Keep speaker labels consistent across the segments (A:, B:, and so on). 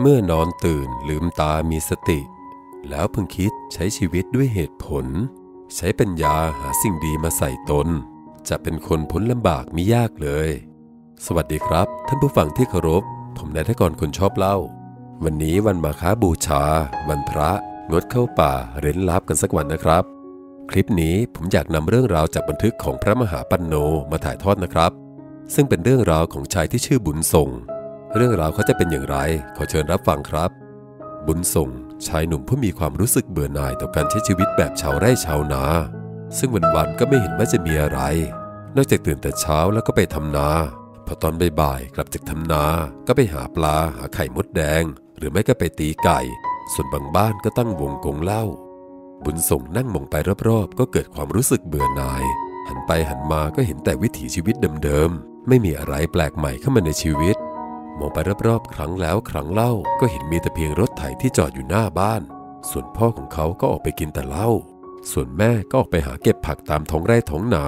A: เมื่อนอนตื่นลืมตามีสติ แล้วพึงคิดใช้ชีวิตด้วยเหตุผล ใช้ปัญญาหาสิ่งดีมาใส่ตน จะเป็นคนพ้นลำบากไม่ยากเลย สวัสดีครับ ท่านผู้ฟังที่เคารพ ผมนายทกรคนชอบเล่า วันนี้วันมาค้าบูชา วันพระ งดเข้าป่าเร้นลับกันสักวันนะครับ คลิปนี้ผมอยากนำเรื่องราวจากบันทึกของพระมหาปัญโนมาถ่ายทอดนะครับ ซึ่งเป็นเรื่องราวของชายที่ชื่อบุญส่ง เรื่องราวเขาจะเป็นอย่างไร ขอเชิญรับฟังครับ บุญส่งชายหนุ่มผู้มีความรู้สึกเบื่อหน่ายต่อการใช้ชีวิตแบบชาวไร่ชาวนา ซึ่งวันๆก็ไม่เห็นว่าจะมีอะไร นอกจากตื่นแต่เช้าแล้วก็ไปทำนา พอตอนบ่ายๆกลับจากทำนา ก็ไปหาปลาหาไข่มดแดง หรือไม่ก็ไปตีไก่ ส่วนบางบ้านก็ตั้งวงกงเล้าบุญส่งนั่งมองไปรอบๆ ก็เกิดความรู้สึกเบื่อหน่าย หันไปหันมาก็เห็นแต่วิถีชีวิตเดิมๆ ไม่มีอะไรแปลกใหม่เข้ามาในชีวิต มองไปรอบๆ ครั้งแล้วครั้งเล่าก็เห็นมีแต่เพียงรถไถที่จอดอยู่หน้าบ้าน ส่วนพ่อของเขาก็ออกไปกินแต่เหล้า ส่วนแม่ก็ออกไปหาเก็บผักตามท้องไร่ท้องนา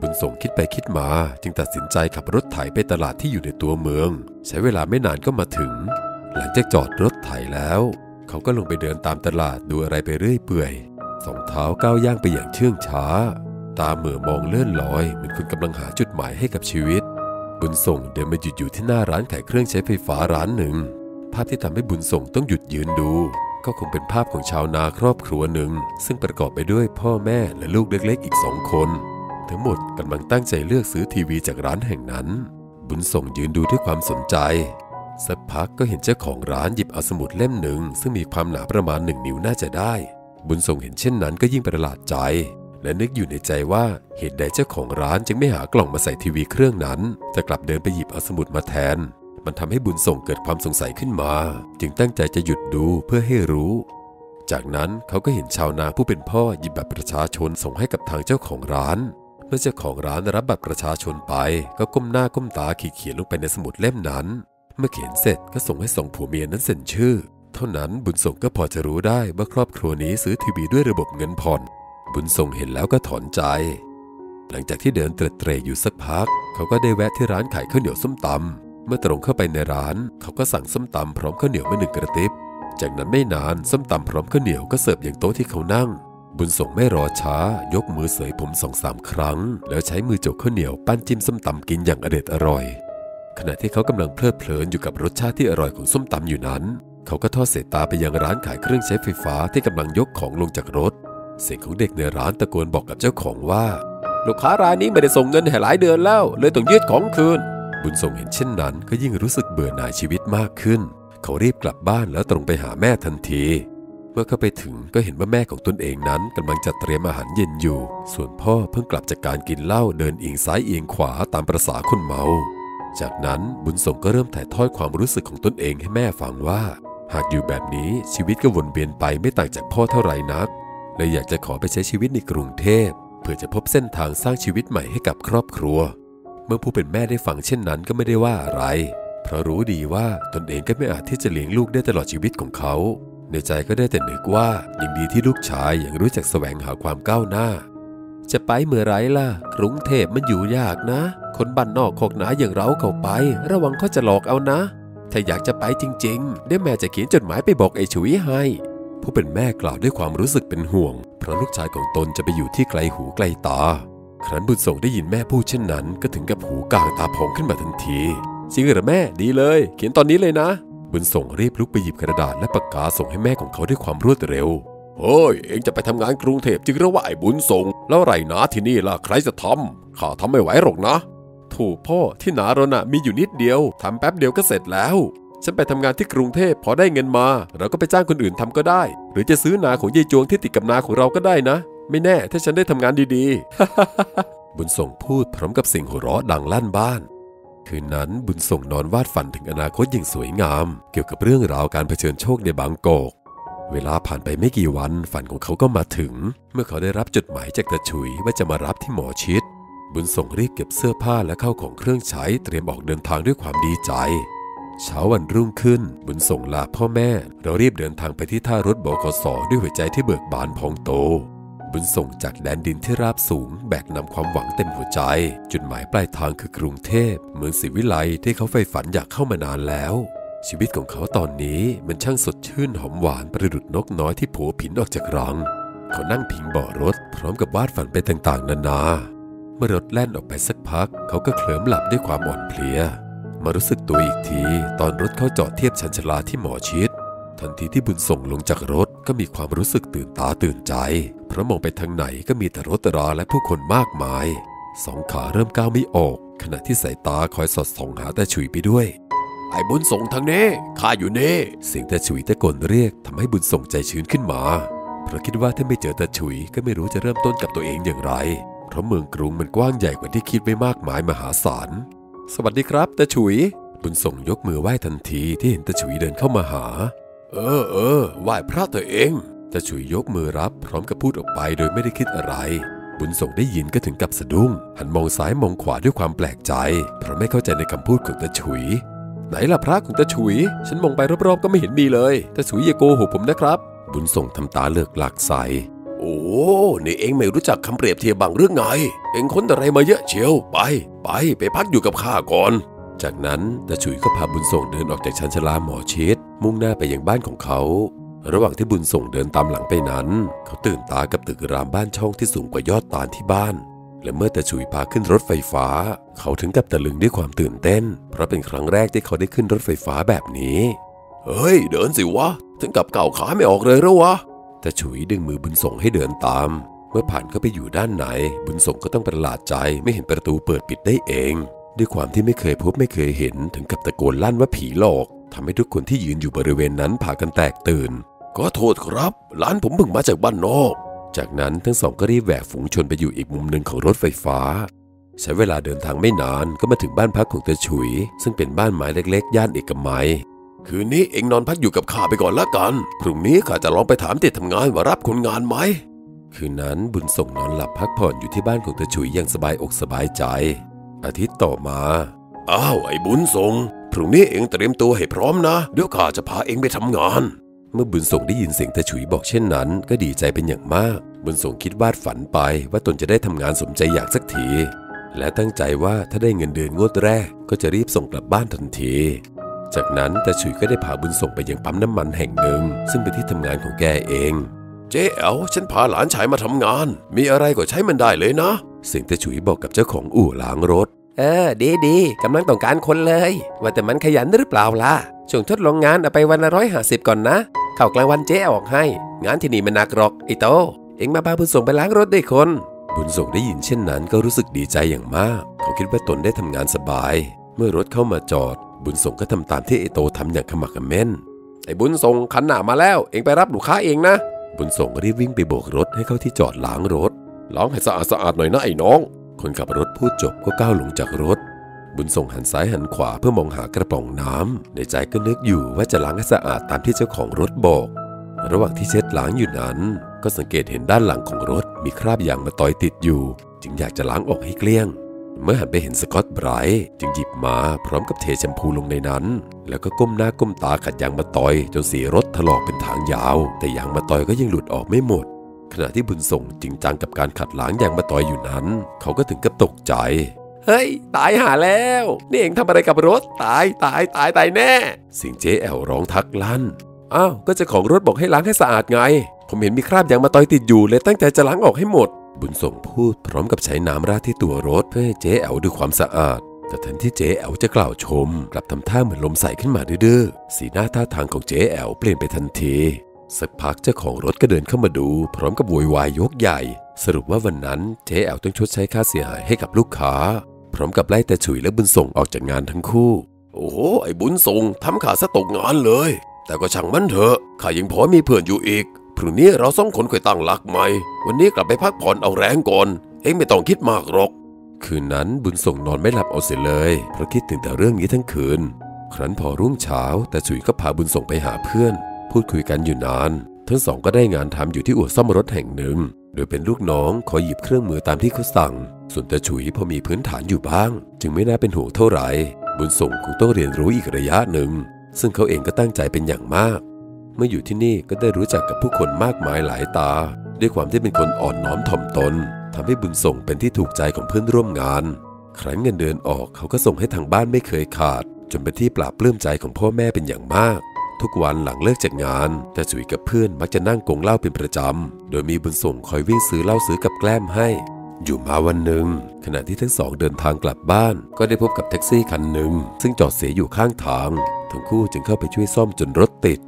A: บุญส่งคิดไปคิดมา จึงตัดสินใจขับรถไถไปตลาดที่อยู่ในตัวเมือง ใช้เวลาไม่นานก็มาถึง หลังจากจอดรถไถแล้ว เขาก็ลงไปเดินตามตลาดดูอะไรไปเรื่อยเปื่อยสองเท้าก้าวย่างไปอย่างเชื่องช้า ตาเหม่อมองเลื่อนลอยเหมือนคนกำลังหาจุดหมายให้กับชีวิต บุญส่งเดินมาหยุดอยู่ที่หน้าร้านขายเครื่องใช้ไฟฟ้าร้านหนึ่ง ภาพที่ทำให้บุญส่งต้องหยุดยืนดู ก็คงเป็นภาพของชาวนาครอบครัวหนึ่ง ซึ่งประกอบไปด้วยพ่อแม่และลูกเล็กๆ อีกสองคน ทั้งหมดกำลังตั้งใจเลือกซื้อทีวีจากร้านแห่งนั้น บุญส่งยืนดูด้วยความสนใจ สักพักก็เห็นเจ้าของร้านหยิบเอาสมุดเล่มหนึ่งซึ่งมีความหนาประมาณหนึ่งนิ้วน่าจะได้ บุญส่งเห็นเช่นนั้นก็ยิ่งประหลาดใจ และนึกอยู่ในใจว่าเหตุใดเจ้าของร้านจึงไม่หากล่องมาใส่ทีวีเครื่องนั้น แต่กลับเดินไปหยิบเอาสมุดมาแทน มันทำให้บุญส่งเกิดความสงสัยขึ้นมา จึงตั้งใจจะหยุดดูเพื่อให้รู้ จากนั้นเขาก็เห็นชาวนาผู้เป็นพ่อหยิบบัตรประชาชนส่งให้กับทางเจ้าของร้านเมื่อเจ้าของร้านรับบัตรประชาชนไปก็ก้มหน้าก้มตาขีดเขียนลงไปในสมุดเล่มนั้น เมื่อเขียนเสร็จก็ส่งให้สองผัวเมียนั้นเซ็นชื่อ เท่านั้นบุญส่งก็พอจะรู้ได้ว่าครอบครัวนี้ซื้อทีวีด้วยระบบเงินผ่อน บุญส่งเห็นแล้วก็ถอนใจ หลังจากที่เดินเตร็ดเตรอยู่สักพัก เขาก็ได้แวะที่ร้านขายข้าวเหนียวส้มตำเมื่อตรงเข้าไปในร้าน เขาก็สั่งส้มตำพร้อมข้าวเหนียวมาหนึ่งกระติบ จากนั้นไม่นานส้มตำพร้อมข้าวเหนียวก็เสิร์ฟอย่างโต๊ะที่เขานั่ง บุญส่งไม่รอช้า ยกมือเสยผมสองสามครั้ง แล้วใช้มือจกข้าวเหนียวปั้นจิ้มส้มตำกินอย่างอเด็ดอร่อย ขณะที่เขากำลังเพลิดเพลินอยู่กับรสชาติที่อร่อยของส้มตำอยู่นั้น เขาก็ทอดสายตาไปยังร้านขายเครื่องใช้ไฟฟ้าที่กำลังยกของลงจากรถ เสียงของเด็กในร้านตะโกนบอกกับเจ้าของว่า ลูกค้ารายนี้ไม่ได้ส่งเงินให้หลายเดือนแล้ว เลยต้องยืดของคืน บุญส่งเห็นเช่นนั้นก็ยิ่งรู้สึกเบื่อหน่ายชีวิตมากขึ้น เขารีบกลับบ้านแล้วตรงไปหาแม่ทันที เมื่อเข้าไปถึงก็เห็นว่าแม่ของตนเองนั้นกำลังจัดเตรียมอาหารเย็นอยู่ ส่วนพ่อเพิ่งกลับจากการกินเหล้าเดินเอียงซ้ายเอียงขวาตามประษาคนเมา จากนั้นบุญส่งก็เริ่มถ่ายทอดความรู้สึกของตนเองให้แม่ฟังว่า หากอยู่แบบนี้ชีวิตก็วนเวียนไปไม่ต่างจากพ่อเท่าไหร่นัก เลยอยากจะขอไปใช้ชีวิตในกรุงเทพ เพื่อจะพบเส้นทางสร้างชีวิตใหม่ให้กับครอบครัว เมื่อผู้เป็นแม่ได้ฟังเช่นนั้นก็ไม่ได้ว่าอะไร เพราะรู้ดีว่าตนเองก็ไม่อาจที่จะเลี้ยงลูกได้ตลอดชีวิตของเขา ในใจก็ได้แต่นึกว่ายินดีที่ลูกชายยังรู้จักแสวงหาความก้าวหน้า จะไปเมื่อไรล่ะกรุงเทพมันอยู่ยากนะ คนบ้านนอกโคกหนาอย่างเราเข้าไป ระวังเขาจะหลอกเอานะ ถ้าอยากจะไปจริงๆเดี๋ยวแม่จะเขียนจดหมายไปบอกไอ้ฉุยให้ ผู้เป็นแม่กล่าวด้วยความรู้สึกเป็นห่วง เพราะลูกชายของตนจะไปอยู่ที่ไกลหูไกลตา ครั้นบุญส่งได้ยินแม่พูดเช่นนั้น ก็ถึงกับหูกลางตาพองขึ้นมาทันทีจริงเหรอแม่ดีเลย เขียนตอนนี้เลยนะ บุญส่งรีบลุกไปหยิบกระดาษและปากกาส่งให้แม่ของเขาด้วยความรวดเร็วเฮ้ย เองจะไปทำงานกรุงเทพจึงระว่าไอ้บุญส่ง แล้วไรนะที่นี่ล่ะใครจะทำข้าทำไม่ไหวหรอกนะ ถูกพ่อที่นาเราน่ะมีอยู่นิดเดียวทำแป๊บเดียวก็เสร็จแล้ว ฉันไปทำงานที่กรุงเทพพอได้เงินมา เราก็ไปจ้างคนอื่นทำก็ได้ หรือจะซื้อนาของยายจวงที่ติดกับนาของเราก็ได้นะ ไม่แน่ถ้าฉันได้ทำงานดีๆ บุญส่งพูดพร้อมกับเสียงหัวเราะดังลั่นบ้าน คืนนั้นบุญส่งนอนวาดฝันถึงอนาคตอย่างสวยงาม เกี่ยวกับเรื่องราวการเผชิญโชคในบางกอกเวลาผ่านไปไม่กี่วันฝันของเขาก็มาถึง เมื่อเขาได้รับจดหมายจากตาฉุยว่าจะมารับที่หมอชิด บุญส่งรีบเก็บเสื้อผ้าและเข้าของเครื่องใช้เตรียมออกเดินทางด้วยความดีใจ เช้าวันรุ่งขึ้น บุญส่งลาพ่อแม่ เรารีบเดินทางไปที่ท่ารถบขสด้วยหัวใจที่เบิกบานพองโต บุญส่งจากแดนดินที่ราบสูง แบกนำความหวังเต็มหัวใจ จุดหมายปลายทางคือกรุงเทพเมืองศรีวิไลที่เขาใฝ่ฝันอยากเข้ามานานแล้ว ชีวิตของเขาตอนนี้มันช่างสดชื่นหอมหวานประดุดนกน้อยที่โผผินออกจากรัง เขานั่งพิงเบาะรถ พร้อมกับวาดฝันไปต่างๆ นานา เมื่อรถแล่นออกไปสักพัก เขาก็เคลิ้มหลับด้วยความอ่อนเพลีย มารู้สึกตัวอีกที ตอนรถเข้าจอดเทียบชันชลาที่หมอชิด ทันทีที่บุญส่งลงจากรถก็มีความรู้สึกตื่นตาตื่นใจ เพราะมองไปทางไหนก็มีแต่รถราและผู้คนมากมาย สองขาเริ่มก้าวไม่ออก ขณะที่สายตาคอยสอดส่องหาแต่ฉุยไปด้วย
B: ไอ้บุญส่งทางนี้ข้าอยู่นี่
A: เสียงตาฉุยตะโกนเรียกทำให้บุญส่งใจชื้นขึ้นมา เพราะคิดว่าถ้าไม่เจอตาฉุยก็ไม่รู้จะเริ่มต้นกับตัวเองอย่างไร เพราะเมืองกรุงมันกว้างใหญ่กว่าที่คิดไว้มากมายมหาศาล สวัสดีครับตาฉุย บุญส่งยกมือไหว้ทันทีที่เห็นตาฉุยเดินเข้ามาหา
B: เออเออไหว้พระเธอเอง
A: ตาฉุยยกมือรับพร้อมกับพูดออกไปโดยไม่ได้คิดอะไร บุญส่งได้ยินก็ถึงกับสะดุ้ง หันมองซ้ายมองขวาด้วยความแปลกใจ เพราะไม่เข้าใจในคำพูดของตาฉุย ไหนล่ะพระของตาฉุย ฉันมองไปรอบๆก็ไม่เห็นมีเลยตาฉุยอย่าโกหกผมนะครับ บุญส่งทำตาเลือกหลักใส
B: โอ้นี่เองไม่รู้จักคำเปรียบเทียบบางเรื่องไง เองค้นอะไรมาเยอะเชียว ไป ไป ไปพักอยู่กับข้าก่อน
A: จากนั้นตาฉุยก็พาบุญส่งเดินออกจากชันชลาหมอชิดมุ่งหน้าไปยังบ้านของเขา ระหว่างที่บุญส่งเดินตามหลังไปนั้น เขาตื่นตากับตึกรามบ้านช่องที่สูงกว่ายอดตาลที่บ้าน และเมื่อตาฉุยพาขึ้นรถไฟฟ้า เขาถึงกับตะลึงด้วยความตื่นเต้น เพราะเป็นครั้งแรกที่เขาได้ขึ้นรถไฟฟ้าแบบนี้
B: เฮ้ย เดินสิวะ ถึงกับเก่าขาไม่ออกเลยแล้ววะ
A: ตาฉุยดึงมือบุญส่งให้เดินตาม เมื่อผ่านเข้าไปอยู่ด้านในบุญส่งก็ต้องประหลาดใจไม่เห็นประตูเปิดปิดได้เอง ด้วยความที่ไม่เคยพบไม่เคยเห็นถึงกับตะโกนลั่นว่าผีหลอกทำให้ทุกคนที่ยืนอยู่บริเวณนั้นพากันแตกตื่น
B: ก็โทษครับหลานผมเพิ่งมาจากบ้านนอก
A: จากนั้นทั้งสองก็รีบแหวกฝูงชนไปอยู่อีกมุมหนึ่งของรถไฟฟ้า ใช้เวลาเดินทางไม่นานก็มาถึงบ้านพักของตาฉุย ซึ่งเป็นบ้านไม้เล็กๆ ย่านเอกมัย
B: คืนนี้เองนอนพักอยู่กับข้าไปก่อนละกัน พรุ่งนี้ข้าจะลองไปถามที่ทำงานว่ารับคนงานไหม
A: คืนนั้นบุญส่งนอนหลับพักผ่อนอยู่ที่บ้านของตาฉุยอย่างสบายอกสบายใจ อาทิตย์ต่อมา
B: อ้าวไอ้บุญส่ง พรุ่งนี้เองเตรียมตัวให้พร้อมนะ เดี๋ยวข้าจะพาเองไปทำงาน
A: เมื่อบุญส่งได้ยินเสียงตาฉุยบอกเช่นนั้น ก็ดีใจเป็นอย่างมาก บุญส่งคิดวาดฝันไปว่าตนจะได้ทำงานสมใจอยากสักที และตั้งใจว่าถ้าได้เงินเดือนงวดแรก ก็จะรีบส่งกลับบ้านทันที จากนั้นตาฉุยก็ได้พาบุญส่งไปยังปั๊มน้ำมันแห่งหนึ่ง ซึ่งเป็นที่ทำงานของแกเอง
B: เจ๊แอลฉันพาหลานชายมาทำงาน มีอะไรก็ใช้มันได้เลยนะ
A: เสียงตาฉุยบอกกับเจ้าของอู่ล้างรถ
C: เออ ดีดีกำลังต้องการคนเลย ว่าแต่มันขยันหรือเปล่าล่ะช่วงทดลองงานเอาไปวันละร้อยห้าสิบก่อนนะเข้ากลางวันเจ๊ออกให้ งานที่นี่มันหนักหรอกไอ้โต เอ็งมาพาบุญส่งไปล้างรถด้วยคน
A: บุญส่งได้ยินเช่นนั้นก็รู้สึกดีใจอย่างมาก เขาคิดว่าตนได้ทำงานสบาย เมื่อรถเข้ามาจอด บุญส่งก็ทำตามที่ไอโตทำอย่างขมักขม้น
C: ไอบุญส่งคันหน้ามาแล้ว เองไปรับลูกค้าเองนะ
A: บุญส่งรีบวิ่งไปโบกรถให้เข้าที่จอดล้างรถ
B: ล้างให้สะอาดสะอาดหน่อยนะไอ้น้อง
A: คนขับรถพูดจบก็ก้าวลงจากรถ บุญส่งหันซ้ายหันขวาเพื่อมองหากระป๋องน้ำในใจก็นึกอยู่ว่าจะล้างให้สะอาดตามที่เจ้าของรถบอก ระหว่างที่เช็ดล้างอยู่นั้น ก็สังเกตเห็นด้านหลังของรถมีคราบยางมาตอยติดอยู่ จึงอยากจะล้างออกให้เกลี้ยง เมื่อหันไปเห็นสกอตไบรท์จึงหยิบมาพร้อมกับเทแชมพูลงในนั้น แล้วก็ก้มหน้าก้มตาขัดยางมาตอย จนสีรถถลอกเป็นทางยาว แต่ยางมาตอยก็ยังหลุดออกไม่หมด ขณะที่บุญส่งจริงจังกับการขัดล้างยางมาตอยอยู่นั้น เขาก็ถึงกับตกใจ
C: เฮ้ย ตายหาแล้ว นี่เองทำอะไรกับรถตายตายตายตายแน่
A: สียงเจ๊แอลร้องทักลั่น
C: อ้าวก็เจ้าของรถบอกให้ล้างให้สะอาดไง ผมเห็นมีคราบยางมาตอยติดอยู่เลยตั้งใจจะล้างออกให้หมด
A: บุญส่งพูดพร้อมกับใช้น้ำราดที่ตัวรถเพื่อให้เจ๊แอลดูความสะอาด แต่ทันที่เจ๊แอลจะกล่าวชม กลับทำท่าเหมือนลมใส่ขึ้นมาดื้อๆสีหน้าท่าทางของเจ๊แอลเปลี่ยนไปทันทีสักพักเจ้าของรถก็เดินเข้ามาดู พร้อมกับโวยวายยกใหญ่ สรุปว่าวันนั้นเจ๊แอลต้องชดใช้ค่าเสียหายให้กับลูกค้า พร้อมกับไล่แต่ฉุยและบุญส่งออกจากงานทั้งคู่
B: โอ้โหไอ้บุญส่งทำขาซะตกงานเลย แต่ก็ช่างมันเถอะข้ายังพอมีเพื่อนอยู่อีก พรุ่งนี้เราสองคนค่อยตั้งหลักใหม่ วันนี้กลับไปพักผ่อนเอาแรงก่อน เอ็งไม่ต้องคิดมากหรอก
A: คืนนั้นบุญส่งนอนไม่หลับเอาเสียเลย เพราะคิดถึงแต่เรื่องนี้ทั้งคืน ครั้นพอรุ่งเช้า แต่ฉุยก็พาบุญส่งไปหาเพื่อน พูดคุยกันอยู่นาน ทั้งสองก็ได้งานทำอยู่ที่อู่ซ่อมรถแห่งหนึ่ง โดยเป็นลูกน้องคอยหยิบเครื่องมือตามที่เขาสั่ง ส่วนแต่ฉุยพอมีพื้นฐานอยู่บ้าง จึงไม่น่าเป็นห่วงเท่าไหร่ บุญส่งคงต้องเรียนรู้อีกระยะหนึ่งซึ่งเขาเองก็ตั้งใจเป็นอย่างมาก เมื่ออยู่ที่นี่ก็ได้รู้จักกับผู้คนมากมายหลายตา ด้วยความที่เป็นคนอ่อนน้อมถ่อมตนทำให้บุญส่งเป็นที่ถูกใจของเพื่อนร่วมงาน ครั้นเงินเดือนออกเขาก็ส่งให้ทางบ้านไม่เคยขาด จนเป็นที่ปราบปลื้มใจของพ่อแม่เป็นอย่างมาก ทุกวันหลังเลิกจากงานแต่ฉุยกับเพื่อนมักจะนั่งกงเหล้าเป็นประจำ โดยมีบุญส่งคอยวิ่งซื้อเหล้าซื้อกับแกล้มให้ อยู่มาวันหนึ่ง ขณะที่ทั้งสองเดินทางกลับบ้าน ก็ได้พบกับแท็กซี่คันหนึ่งซึ่งจอดเสียอยู่ข้างทาง ทั้งคู่จึงเข้าไปช่วยซ่อมจนรถติด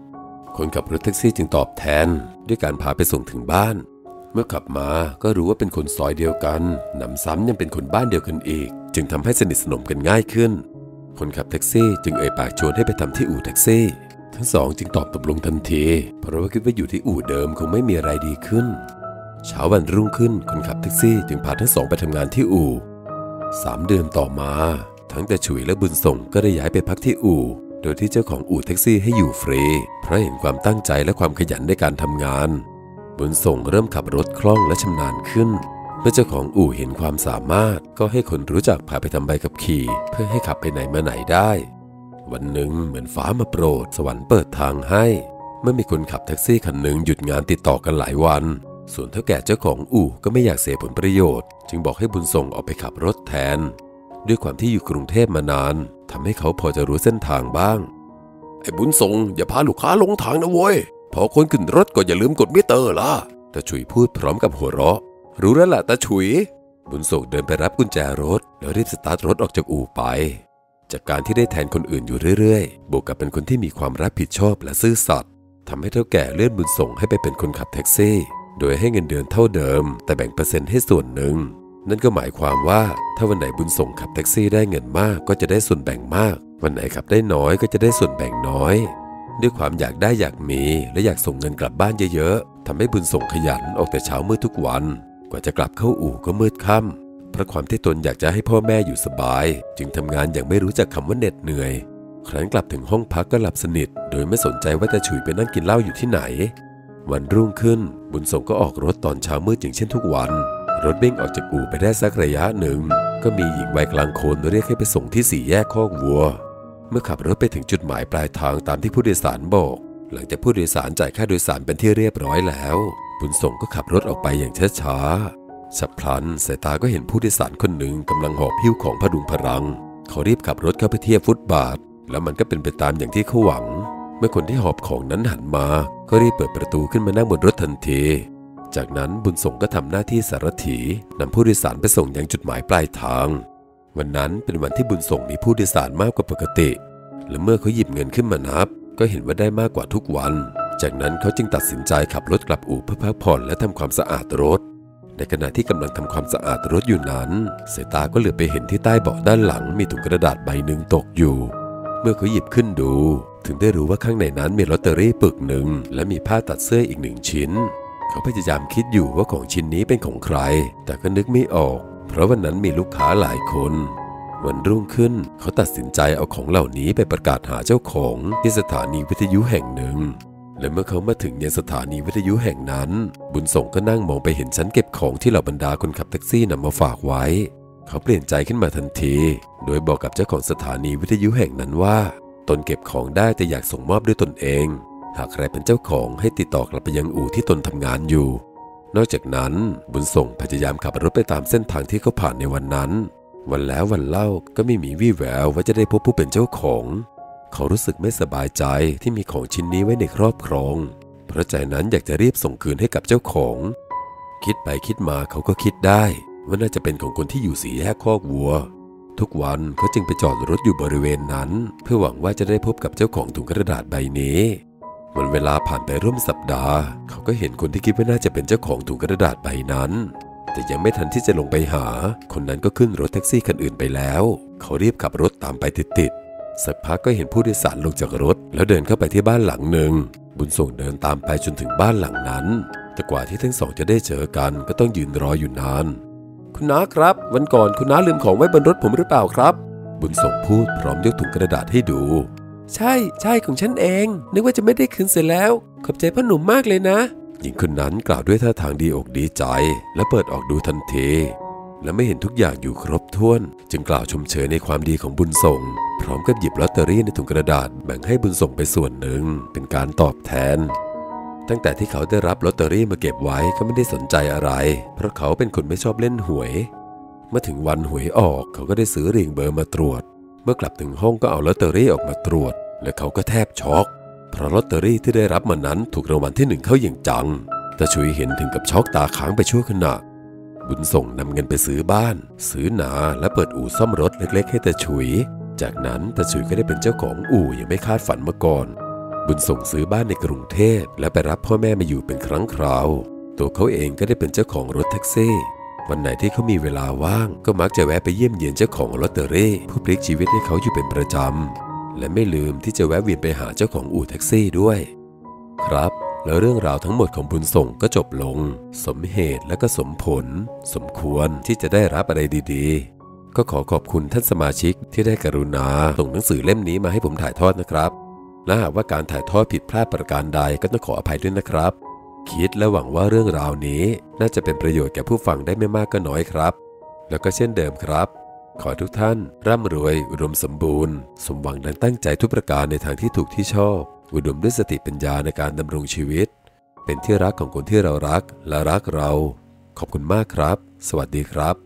A: คนขับรถแท็กซี่จึงตอบแทน ด้วยการพาไปส่งถึงบ้าน เมื่อขับมาก็รู้ว่าเป็นคนซอยเดียวกันหนำซ้ำยังเป็นคนบ้านเดียวกันอีก จึงทำให้สนิทสนมกันง่ายขึ้น คนขับแท็กซี่จึงเอ่ยปากชวนให้ไปทำที่อู่แท็กซี่ ทั้งสองจึงตอบตกลงทันที เพราะว่าคิดว่าอยู่ที่อู่เดิมคงไม่มีอะไรดีขึ้น เช้าวันรุ่งขึ้นคนขับแท็กซี่จึงพาทั้งสองไปทำงานที่อู่สามเดือนต่อมา ทั้งแต่ฉุยและบุญส่งก็ได้ย้ายไปพักที่อู่ โดยที่เจ้าของอู่แท็กซี่ให้อยู่ฟรี เพราะเห็นความตั้งใจและความขยันในการทำงาน บุญส่งเริ่มขับรถคล่องและชำนาญขึ้น เมื่อเจ้าของอู่เห็นความสามารถ ก็ให้คนรู้จักพาไปทำใบขับขี่ เพื่อให้ขับไปไหนมาไหนได้ วันหนึ่งเหมือนฟ้ามาโปรด สวรรค์เปิดทางให้ เมื่อมีคนขับแท็กซี่คันหนึ่งหยุดงานติดต่อกันหลายวัน ส่วนเท่าแก่เจ้าของอู่ก็ไม่อยากเสียผลประโยชน์ จึงบอกให้บุญส่งออกไปขับรถแทน ด้วยความที่อยู่กรุงเทพมานานทำให้เขาพอจะรู้เส้นทางบ้าง
B: ไอ้บุญส่งอย่าพาลูกค้าหลงทางนะเว้ย พอคนขึ้นรถก็อย่าลืมกดมิเตอร์ล่ะ
A: ตาฉุยพูดพร้อมกับหัวเราะ รู้แล้วล่ะตาฉุย บุญส่งเดินไปรับกุญแจรถ แล้วรีบสตาร์ทรถออกจากอู่ไป จากการที่ได้แทนคนอื่นอยู่เรื่อยๆ บวกกับเป็นคนที่มีความรับผิดชอบและซื่อสัตย์ทำให้เถ้าแก่เลื่อนบุญส่งให้ไปเป็นคนขับแท็กซี่ โดยให้เงินเดือนเท่าเดิม แต่แบ่งเปอร์เซ็นต์ให้ส่วนหนึ่ง นั่นก็หมายความว่าถ้าวันไหนบุญส่งขับแท็กซี่ได้เงินมากก็จะได้ส่วนแบ่งมาก วันไหนขับได้น้อยก็จะได้ส่วนแบ่งน้อย ด้วยความอยากได้อยากมีและอยากส่งเงินกลับบ้านเยอะๆทำให้บุญส่งขยันออกแต่เช้ามืดทุกวัน กว่าจะกลับเข้าอู่ก็มืดค่ำเพราะความที่ตนอยากจะให้พ่อแม่อยู่สบาย จึงทำงานอย่างไม่รู้จักคำว่าเหน็ดเหนื่อย ครั้นกลับถึงห้องพักก็หลับสนิท โดยไม่สนใจว่าจะฉุยไปนั่งกินเหล้าอยู่ที่ไหน วันรุ่งขึ้นบุญส่งก็ออกรถตอนเช้ามืดอย่างเช่นทุกวัน รถเบ้งออกจากอู่ไปได้สักระยะหนึ่ง ก็มีหญิงวัยกลางคนเรียกให้ไปส่งที่สี่แยกคอกวัว เมื่อขับรถไปถึงจุดหมายปลายทางตามที่ผู้โดยสารบอก หลังจากผู้โดยสารจ่ายค่าโดยสารเป็นที่เรียบร้อยแล้ว บุญส่งก็ขับรถออกไปอย่างช้าๆฉับพลันสายตาก็เห็นผู้โดยสารคนหนึ่งกำลังหอบหิ้วของพดุงพรัง เขารีบขับรถเข้าไปเทียบฟุตบาท แล้วมันก็เป็นไปตามอย่างที่เขาหวัง เมื่อคนที่หอบของนั้นหันมา ก็รีบเปิดประตูขึ้นมานั่งบนรถทันที จากนั้นบุญส่งก็ทำหน้าที่สารถีนำผู้โดยสารไปส่งยังจุดหมายปลายทาง วันนั้นเป็นวันที่บุญส่งมีผู้โดยสารมากกว่าปกติ และเมื่อเขาหยิบเงินขึ้นมานับ ก็เห็นว่าได้มากกว่าทุกวัน จากนั้นเขาจึงตัดสินใจขับรถกลับอู่เพื่อพักผ่อนและทำความสะอาดรถ ในขณะที่กำลังทำความสะอาดรถอยู่นั้นสายตาก็เหลือไปเห็นที่ใต้เบาะด้านหลังมีถุงกระดาษใบหนึ่งตกอยู่ เมื่อเขาหยิบขึ้นดู ถึงได้รู้ว่าข้างในนั้นมีลอตเตอรี่ปึกหนึ่งและมีผ้าตัดเสื้ออีกหนึ่งชิ้น เขาพยายามคิดอยู่ว่าของชิ้นนี้เป็นของใคร แต่ก็นึกไม่ออก เพราะวันนั้นมีลูกค้าหลายคนวันรุ่งขึ้นเขาตัดสินใจเอาของเหล่านี้ไปประกาศหาเจ้าของที่สถานีวิทยุแห่งหนึ่ง และเมื่อเขามาถึงยังสถานีวิทยุแห่งนั้น บุญส่งก็นั่งมองไปเห็นชั้นเก็บของที่เหล่าบรรดาคนขับแท็กซี่นำมาฝากไว้ เขาเปลี่ยนใจขึ้นมาทันที โดยบอกกับเจ้าของสถานีวิทยุแห่งนั้นว่า ตนเก็บของได้แต่อยากส่งมอบด้วยตนเอง หากใครเป็นเจ้าของให้ติดต่อกลับไปยังอู่ที่ตนทำงานอยู่ นอกจากนั้นบุญส่งพยายามขับรถไปตามเส้นทางที่เขาผ่านในวันนั้น วันแล้ววันเล่าก็ไม่มีวี่แววว่าจะได้พบผู้เป็นเจ้าของ เขารู้สึกไม่สบายใจที่มีของชิ้นนี้ไว้ในครอบครอง เพราะใจนั้นอยากจะรีบส่งคืนให้กับเจ้าของ คิดไปคิดมาเขาก็คิดได้ว่าน่าจะเป็นของคนที่อยู่สีแยกคอกวัวทุกวันเขาจึงไปจอดรถอยู่บริเวณนั้น เพื่อหวังว่าจะได้พบกับเจ้าของถุงกระดาษใบนี้ วันเวลาผ่านไปร่วมสัปดาห์ เขาก็เห็นคนที่คิดว่าน่าจะเป็นเจ้าของถุงกระดาษใบนั้น แต่ยังไม่ทันที่จะลงไปหา คนนั้นก็ขึ้นรถแท็กซี่คันอื่นไปแล้ว เขารีบขับรถตามไปติดๆสักพักก็เห็นผู้โดยสารลงจากรถ แล้วเดินเข้าไปที่บ้านหลังหนึ่ง บุญส่งเดินตามไปจนถึงบ้านหลังนั้น แต่กว่าที่ทั้งสองจะได้เจอกันก็ต้องยืนรออยู่นาน คุณน้าครับ วันก่อนคุณน้าลืมของไว้บนรถผมหรือเปล่าครับ บุญส่งพูดพร้อมยกถุงกระดาษให้ดู ใช่ใช่ของฉันเอง นึกว่าจะไม่ได้คืนเสร็จแล้ว ขอบใจพ่อหนุ่มมากเลยนะ หญิงคนนั้นกล่าวด้วยท่าทางดีอกดีใจ และเปิดออกดูทันทีและไม่เห็นทุกอย่างอยู่ครบถ้วน จึงกล่าวชมเชยในความดีของบุญส่ง พร้อมกับหยิบลอตเตอรี่ในถุงกระดาษแบ่งให้บุญส่งไปส่วนหนึ่ง เป็นการตอบแทน ตั้งแต่ที่เขาได้รับลอตเตอรี่มาเก็บไว้ก็ไม่ได้สนใจอะไร เพราะเขาเป็นคนไม่ชอบเล่นหวย เมื่อถึงวันหวยออกเขาก็ได้ซื้อเรียงเบอร์มาตรวจ เมื่อกลับถึงห้องก็เอาลอตเตอรี่ออกมาตรวจ และเขาก็แทบช็อก เพราะลอตเตอรี่ที่ได้รับมานั้นถูกรางวัลที่หนึ่งเข้าอย่างจังตาชุยเห็นถึงกับช็อกตาค้างไปชั่วขณะ บุญส่งนำเงินไปซื้อบ้าน ซื้อนาและเปิดอู่ซ่อมรถเล็ก ๆ ให้ตาชุย จากนั้นตาชุยก็ได้เป็นเจ้าของอู่อย่างไม่คาดฝันมาก่อน บุญส่งซื้อบ้านในกรุงเทพและไปรับพ่อแม่มาอยู่เป็นครั้งคราว ตัวเขาเองก็ได้เป็นเจ้าของรถแท็กซี่ วันไหนที่เขามีเวลาว่าง ก็มักจะแวะไปเยี่ยมเยียนเจ้าของลอตเตอรี่ผู้พลิกชีวิตให้เขาอยู่เป็นประจำ และไม่ลืมที่จะแวะเวียนไปหาเจ้าของอู่แท็กซี่ด้วย ครับ แล้วเรื่องราวทั้งหมดของบุญส่งก็จบลง สมเหตุและก็สมผล สมควรที่จะได้รับอะไรดีๆ ก็ขอขอบคุณท่านสมาชิกที่ได้กรุณาส่งหนังสือเล่มนี้มาให้ผมถ่ายทอดนะครับและหากว่าการถ่ายทอดผิดพลาดประการใดก็ต้องขออภัยด้วยนะครับ คิดและหวังว่าเรื่องราวนี้ น่าจะเป็นประโยชน์แก่ผู้ฟังได้ไม่มากก็น้อยครับ แล้วก็เช่นเดิมครับ ขอทุกท่าน ร่ำรวย อุดมสมบูรณ์ สมหวังดังตั้งใจทุกประการในทางที่ถูกที่ชอบ อุดมด้วยสติปัญญาในการดำรงชีวิต เป็นที่รักของคนที่เรารักและรักเรา ขอบคุณมากครับ สวัสดีครับ